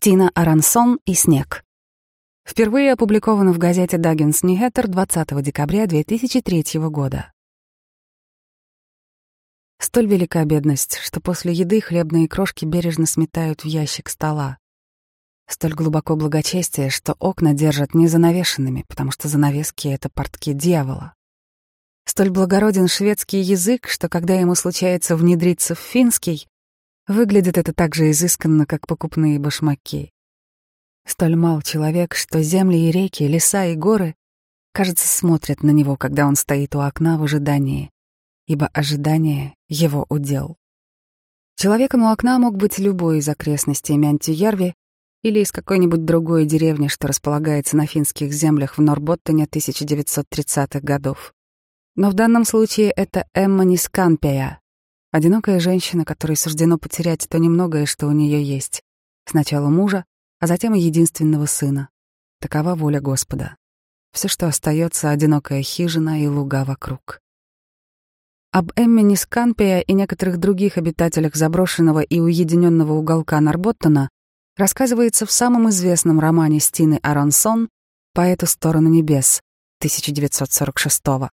Стина Арансон и снег. Впервые опубликовано в газете Даггинс Ньюхэттер 20 декабря 2003 года. Столь велика бедность, что после еды хлебные крошки бережно сметают в ящик стола. Столь глубоко благочестие, что окна держат не занавешенными, потому что занавески — это портки дьявола. Столь благороден шведский язык, что когда ему случается внедриться в финский, Выглядит это так же изысканно, как покупные башмаки. Столь мал человек, что земли и реки, леса и горы, кажется, смотрят на него, когда он стоит у окна в ожидании, ибо ожидание — его удел. Человеком у окна мог быть любой из окрестностей Мянтиярви или из какой-нибудь другой деревни, что располагается на финских землях в Норботтоне 1930-х годов. Но в данном случае это Эмма Нисканпея, Одинокая женщина, которой суждено потерять то немногое, что у нее есть. Сначала мужа, а затем и единственного сына. Такова воля Господа. Все, что остается, одинокая хижина и луга вокруг. Об Эммине Сканпия и некоторых других обитателях заброшенного и уединенного уголка Нарботтона рассказывается в самом известном романе Стины Аронсон «По эту сторону небес» 1946 года.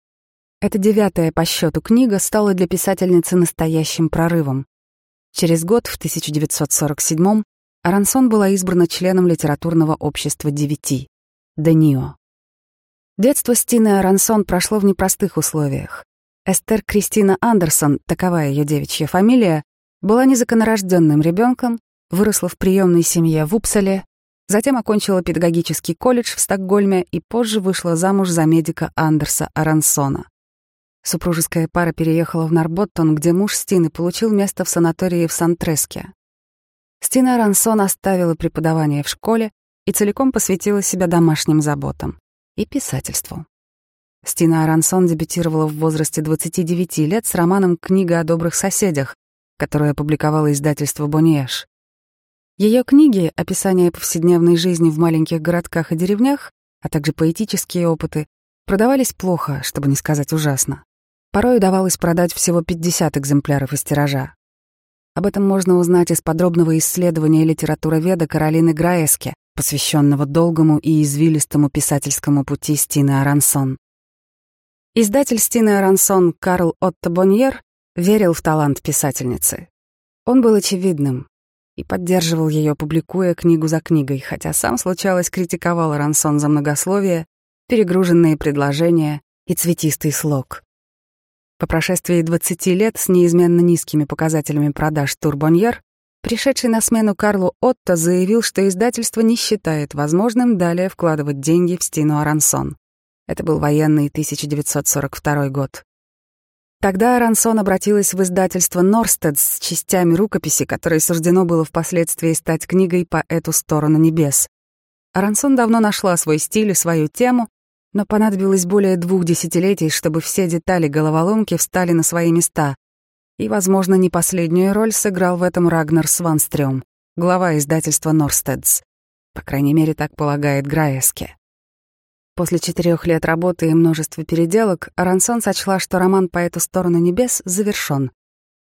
Эта девятая по счету книга стала для писательницы настоящим прорывом. Через год, в 1947-м, Арансон была избрана членом литературного общества девяти — «Денио». Детство Стины Арансон прошло в непростых условиях. Эстер Кристина Андерсон, такова ее девичья фамилия, была незаконнорожденным ребенком, выросла в приемной семье в Упсале, затем окончила педагогический колледж в Стокгольме и позже вышла замуж за медика Андерса Арансона. Супружеская пара переехала в Нарботтон, где муж Стины получил место в санатории в Сантреске. Стина Рансон оставила преподавание в школе и целиком посвятила себя домашним заботам и писательству. Стина Арансон дебютировала в возрасте 29 лет с романом «Книга о добрых соседях», которую опубликовало издательство «Боньеш». Ее книги, описания повседневной жизни в маленьких городках и деревнях, а также поэтические опыты, продавались плохо, чтобы не сказать ужасно. Порой удавалось продать всего 50 экземпляров из тиража. Об этом можно узнать из подробного исследования литературоведа Каролины Граеске, посвященного долгому и извилистому писательскому пути Стины Арансон. Издатель Стины Арансон Карл Отто Боньер верил в талант писательницы. Он был очевидным и поддерживал ее, публикуя книгу за книгой, хотя сам случалось критиковал Арансон за многословие, перегруженные предложения и цветистый слог. По прошествии 20 лет с неизменно низкими показателями продаж «Турбоньер», пришедший на смену Карлу Отто заявил, что издательство не считает возможным далее вкладывать деньги в Стину Арансон. Это был военный 1942 год. Тогда Арансон обратилась в издательство Норстед с частями рукописи, которой суждено было впоследствии стать книгой по эту сторону небес. Арансон давно нашла свой стиль и свою тему, но понадобилось более двух десятилетий, чтобы все детали головоломки встали на свои места. И, возможно, не последнюю роль сыграл в этом Рагнар Сванстрём, глава издательства Норстедс. По крайней мере, так полагает Граеске. После четырех лет работы и множества переделок Арансон сочла, что роман «По эту сторону небес» завершён.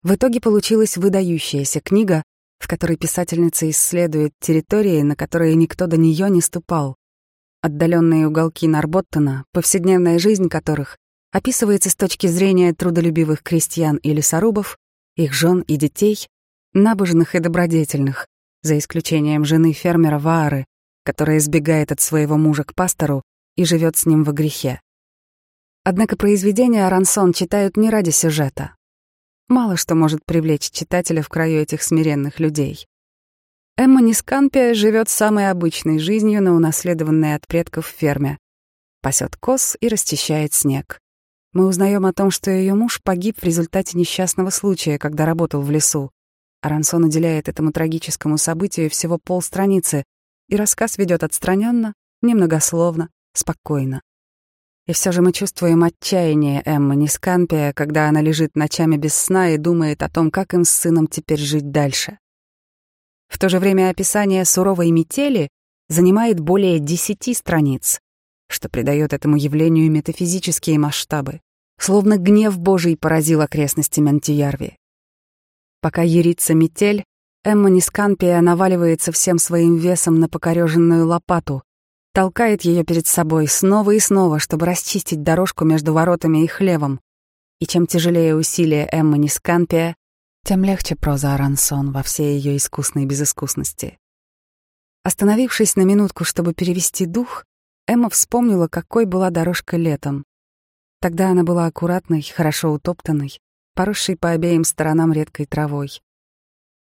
В итоге получилась выдающаяся книга, в которой писательница исследует территории, на которые никто до неё не ступал. Отдаленные уголки Нарботтона, повседневная жизнь которых описывается с точки зрения трудолюбивых крестьян и лесорубов, их жен и детей, набожных и добродетельных, за исключением жены фермера Ваары, которая избегает от своего мужа к пастору и живет с ним во грехе. Однако произведения Арансон читают не ради сюжета. Мало что может привлечь читателя в краю этих смиренных людей. Эмма Нисканпия живет самой обычной жизнью на унаследованной от предков ферме. Пасет коз и расчищает снег. Мы узнаем о том, что ее муж погиб в результате несчастного случая, когда работал в лесу. Арансон уделяет этому трагическому событию всего полстраницы, и рассказ ведет отстраненно, немногословно, спокойно. И все же мы чувствуем отчаяние Эммы Нисканпия, когда она лежит ночами без сна и думает о том, как им с сыном теперь жить дальше. В то же время описание суровой метели занимает более десяти страниц, что придает этому явлению метафизические масштабы, словно гнев Божий поразил окрестности Мантиярви. Пока ерится метель, Эмма Нисканпия наваливается всем своим весом на покореженную лопату, толкает ее перед собой снова и снова, чтобы расчистить дорожку между воротами и хлевом. И чем тяжелее усилия Эммы Нисканпия, тем легче проза Арансон во всей ее искусной безыскусности. Остановившись на минутку, чтобы перевести дух, Эмма вспомнила, какой была дорожка летом. Тогда она была аккуратной, хорошо утоптанной, поросшей по обеим сторонам редкой травой.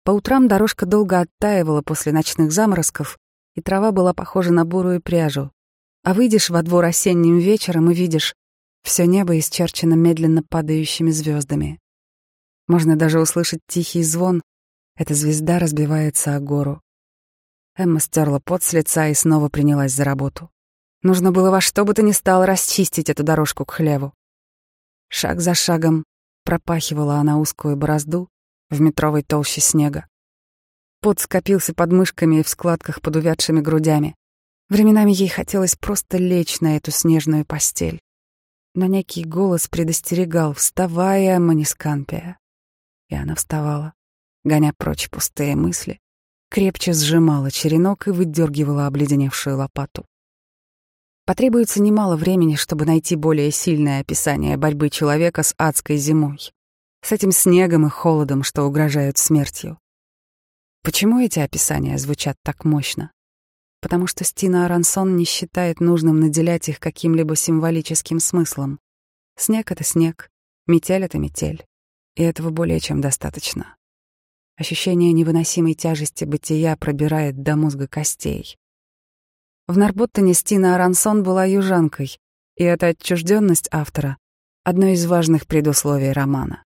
По утрам дорожка долго оттаивала после ночных заморозков, и трава была похожа на бурую пряжу. А выйдешь во двор осенним вечером и видишь, все небо исчерчено медленно падающими звездами. Можно даже услышать тихий звон. Эта звезда разбивается о гору. Эмма стерла пот с лица и снова принялась за работу. Нужно было во что бы то ни стало расчистить эту дорожку к хлеву. Шаг за шагом пропахивала она узкую борозду, в метровой толще снега. Пот скопился под мышками и в складках под увядшими грудями. Временами ей хотелось просто лечь на эту снежную постель. Но некий голос предостерегал «Вставай, Манисканпия!» И она вставала, гоня прочь пустые мысли, крепче сжимала черенок и выдергивала обледеневшую лопату. Потребуется немало времени, чтобы найти более сильное описание борьбы человека с адской зимой с этим снегом и холодом, что угрожают смертью. Почему эти описания звучат так мощно? Потому что Стина Арансон не считает нужным наделять их каким-либо символическим смыслом. Снег — это снег, метель — это метель. И этого более чем достаточно. Ощущение невыносимой тяжести бытия пробирает до мозга костей. В Нарботтоне Стина Арансон была южанкой, и эта отчужденность автора — одно из важных предусловий романа.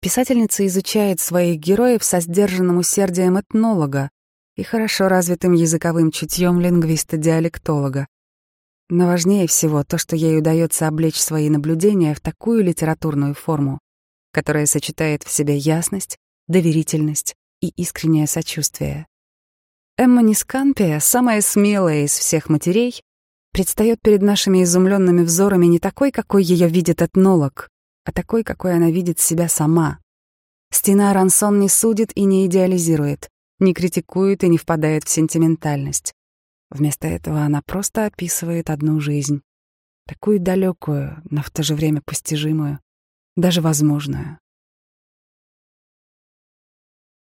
Писательница изучает своих героев со сдержанным усердием этнолога и хорошо развитым языковым чутьем лингвиста-диалектолога. Но важнее всего то, что ей удается облечь свои наблюдения в такую литературную форму, которая сочетает в себе ясность, доверительность и искреннее сочувствие. Эмма Нисканпия, самая смелая из всех матерей, предстает перед нашими изумленными взорами не такой, какой ее видит этнолог, а такой, какой она видит себя сама. Стена Рансон не судит и не идеализирует, не критикует и не впадает в сентиментальность. Вместо этого она просто описывает одну жизнь, такую далекую, но в то же время постижимую, даже возможную.